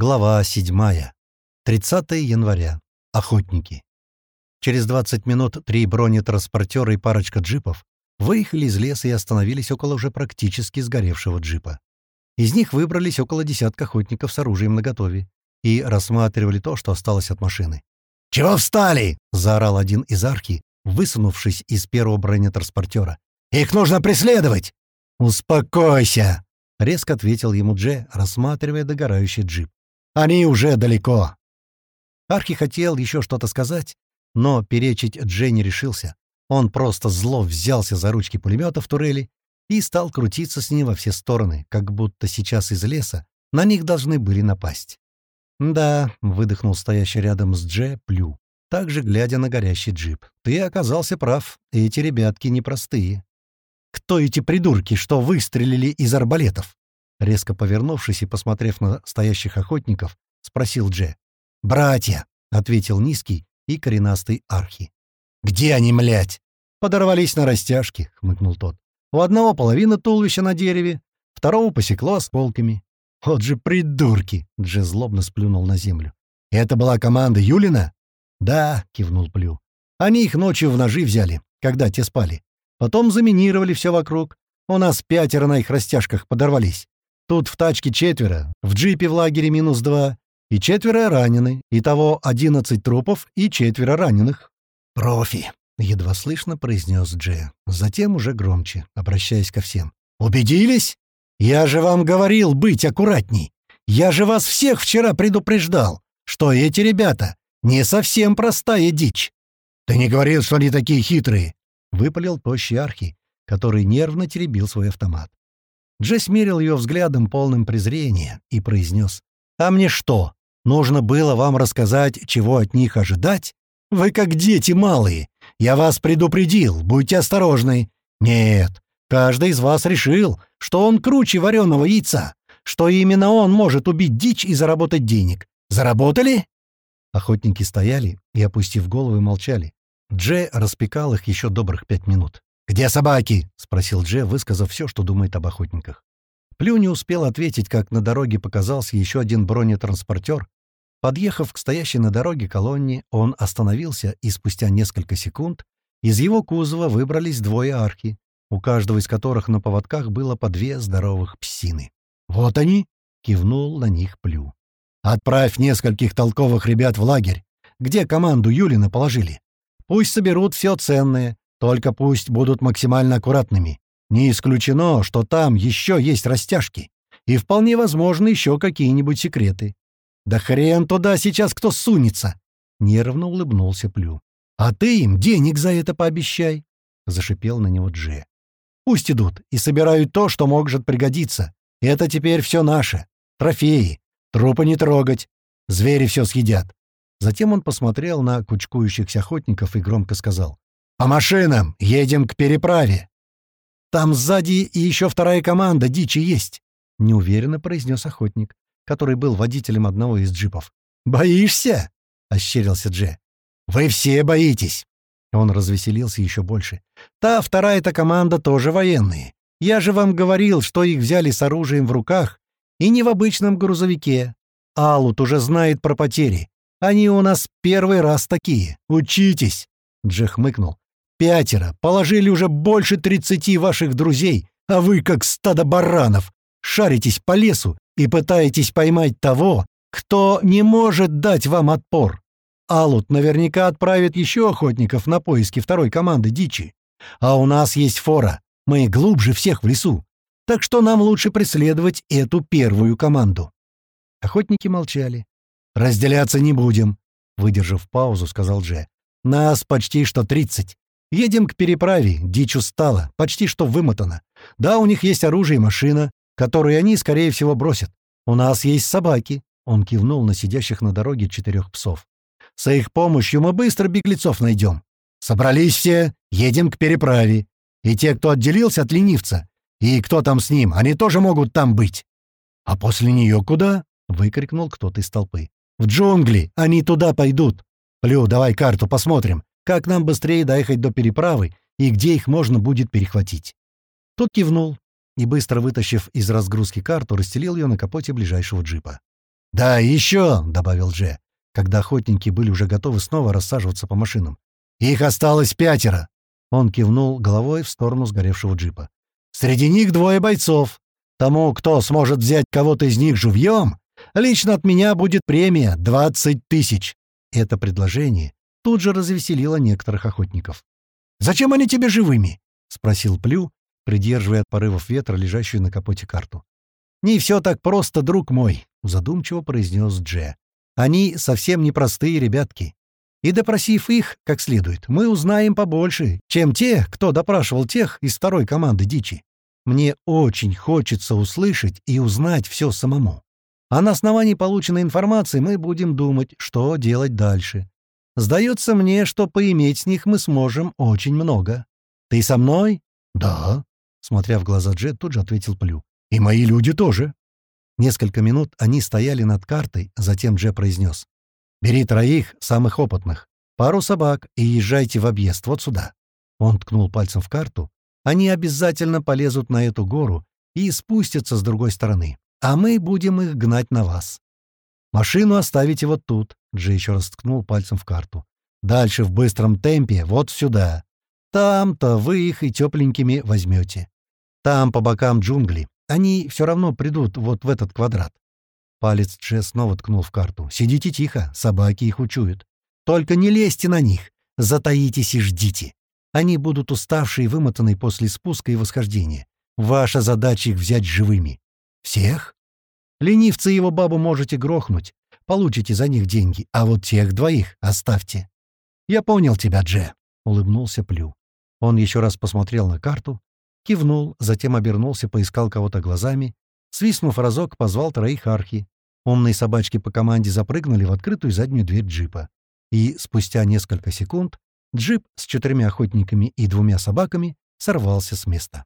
Глава 7. 30 января. Охотники. Через 20 минут три бронетранспортера и парочка джипов выехали из леса и остановились около уже практически сгоревшего джипа. Из них выбрались около десятка охотников с оружием наготове и рассматривали то, что осталось от машины. «Чего встали?» — заорал один из архи, высунувшись из первого бронетранспортера. «Их нужно преследовать!» «Успокойся!» — резко ответил ему Дже, рассматривая догорающий джип. «Они уже далеко!» Архи хотел еще что-то сказать, но перечить Дже не решился. Он просто зло взялся за ручки пулемета в турели и стал крутиться с ним во все стороны, как будто сейчас из леса на них должны были напасть. «Да», — выдохнул стоящий рядом с Дже Плю, также глядя на горящий джип. «Ты оказался прав, эти ребятки непростые». «Кто эти придурки, что выстрелили из арбалетов?» Резко повернувшись и посмотрев на стоящих охотников, спросил Дже. «Братья!» — ответил низкий и коренастый архи. «Где они, млять?» «Подорвались на растяжке», — хмыкнул тот. «У одного половина туловища на дереве, второго посекло осколками». «Вот же придурки!» — Дже злобно сплюнул на землю. «Это была команда Юлина?» «Да», — кивнул Плю. «Они их ночью в ножи взяли, когда те спали. Потом заминировали все вокруг. У нас пятеро на их растяжках подорвались. Тут в тачке четверо, в джипе в лагере минус два, и четверо ранены. Итого одиннадцать трупов и четверо раненых. «Профи», — едва слышно произнес Дже. Затем уже громче, обращаясь ко всем. «Убедились? Я же вам говорил быть аккуратней. Я же вас всех вчера предупреждал, что эти ребята не совсем простая дичь. Ты не говорил, что они такие хитрые?» — выпалил тощий архи, который нервно теребил свой автомат. Джесс мерил ее взглядом полным презрения и произнес. «А мне что? Нужно было вам рассказать, чего от них ожидать? Вы как дети малые. Я вас предупредил, будьте осторожны. Нет, каждый из вас решил, что он круче вареного яйца, что именно он может убить дичь и заработать денег. Заработали?» Охотники стояли и, опустив головы, молчали. Дже распекал их еще добрых пять минут. «Где собаки?» — спросил Дже, высказав все, что думает об охотниках. Плю не успел ответить, как на дороге показался еще один бронетранспортер. Подъехав к стоящей на дороге колонне, он остановился, и спустя несколько секунд из его кузова выбрались двое архи, у каждого из которых на поводках было по две здоровых псины. «Вот они!» — кивнул на них Плю. «Отправь нескольких толковых ребят в лагерь, где команду Юлина положили. Пусть соберут все ценное, только пусть будут максимально аккуратными. Не исключено, что там еще есть растяжки. И вполне возможно еще какие-нибудь секреты. Да хрен туда сейчас кто сунется!» Нервно улыбнулся Плю. «А ты им денег за это пообещай!» Зашипел на него Дже. «Пусть идут и собирают то, что может пригодиться. Это теперь все наше. Трофеи. Трупы не трогать. Звери все съедят». Затем он посмотрел на кучкующихся охотников и громко сказал. «По машинам! Едем к переправе!» «Там сзади и еще вторая команда дичи есть!» — неуверенно произнес охотник, который был водителем одного из джипов. «Боишься?» — ощерился Дже. «Вы все боитесь!» Он развеселился еще больше. «Та вторая-то команда тоже военные. Я же вам говорил, что их взяли с оружием в руках и не в обычном грузовике. Алут уже знает про потери. Они у нас первый раз такие. Учитесь!» Дже хмыкнул. Пятеро. Положили уже больше тридцати ваших друзей, а вы, как стадо баранов, шаритесь по лесу и пытаетесь поймать того, кто не может дать вам отпор. Алут наверняка отправит еще охотников на поиски второй команды дичи. А у нас есть фора. Мы глубже всех в лесу. Так что нам лучше преследовать эту первую команду. Охотники молчали. «Разделяться не будем», — выдержав паузу, сказал Дже. «Нас почти что тридцать. Едем к переправе, дичь устала, почти что вымотана. Да, у них есть оружие и машина, которую они, скорее всего, бросят. У нас есть собаки». Он кивнул на сидящих на дороге четырех псов. «С их помощью мы быстро беглецов найдем. Собрались все, едем к переправе. И те, кто отделился от ленивца, и кто там с ним, они тоже могут там быть». «А после нее куда?» — выкрикнул кто-то из толпы. «В джунгли! Они туда пойдут! Плю, давай карту посмотрим, как нам быстрее доехать до переправы и где их можно будет перехватить. Тот кивнул и, быстро вытащив из разгрузки карту, расстелил ее на капоте ближайшего джипа. «Да, еще», — добавил Дже, когда охотники были уже готовы снова рассаживаться по машинам. «Их осталось пятеро!» Он кивнул головой в сторону сгоревшего джипа. «Среди них двое бойцов. Тому, кто сможет взять кого-то из них живьем, лично от меня будет премия — двадцать тысяч». Это предложение тут же развеселило некоторых охотников. «Зачем они тебе живыми?» — спросил Плю, придерживая от порывов ветра лежащую на капоте карту. «Не все так просто, друг мой», — задумчиво произнес Дже. «Они совсем непростые ребятки. И допросив их как следует, мы узнаем побольше, чем те, кто допрашивал тех из второй команды дичи. Мне очень хочется услышать и узнать все самому. А на основании полученной информации мы будем думать, что делать дальше. Сдается мне, что поиметь с них мы сможем очень много. Ты со мной? Да. Смотря в глаза Джет, тут же ответил Плю. И мои люди тоже. Несколько минут они стояли над картой, затем Дже произнес. «Бери троих, самых опытных, пару собак и езжайте в объезд, вот сюда». Он ткнул пальцем в карту. «Они обязательно полезут на эту гору и спустятся с другой стороны, а мы будем их гнать на вас. Машину оставите вот тут», — Дже еще раз ткнул пальцем в карту. «Дальше в быстром темпе, вот сюда. Там-то вы их и тепленькими возьмете. Там по бокам джунгли. Они все равно придут вот в этот квадрат. Палец Дже снова ткнул в карту. «Сидите тихо, собаки их учуют. Только не лезьте на них, затаитесь и ждите. Они будут уставшие и вымотанные после спуска и восхождения. Ваша задача их взять живыми. Всех? Ленивца и его бабу можете грохнуть, получите за них деньги, а вот тех двоих оставьте. Я понял тебя, Дже», — улыбнулся Плю. Он еще раз посмотрел на карту, кивнул, затем обернулся, поискал кого-то глазами Свистнув разок, позвал троих архи. Умные собачки по команде запрыгнули в открытую заднюю дверь джипа. И спустя несколько секунд джип с четырьмя охотниками и двумя собаками сорвался с места.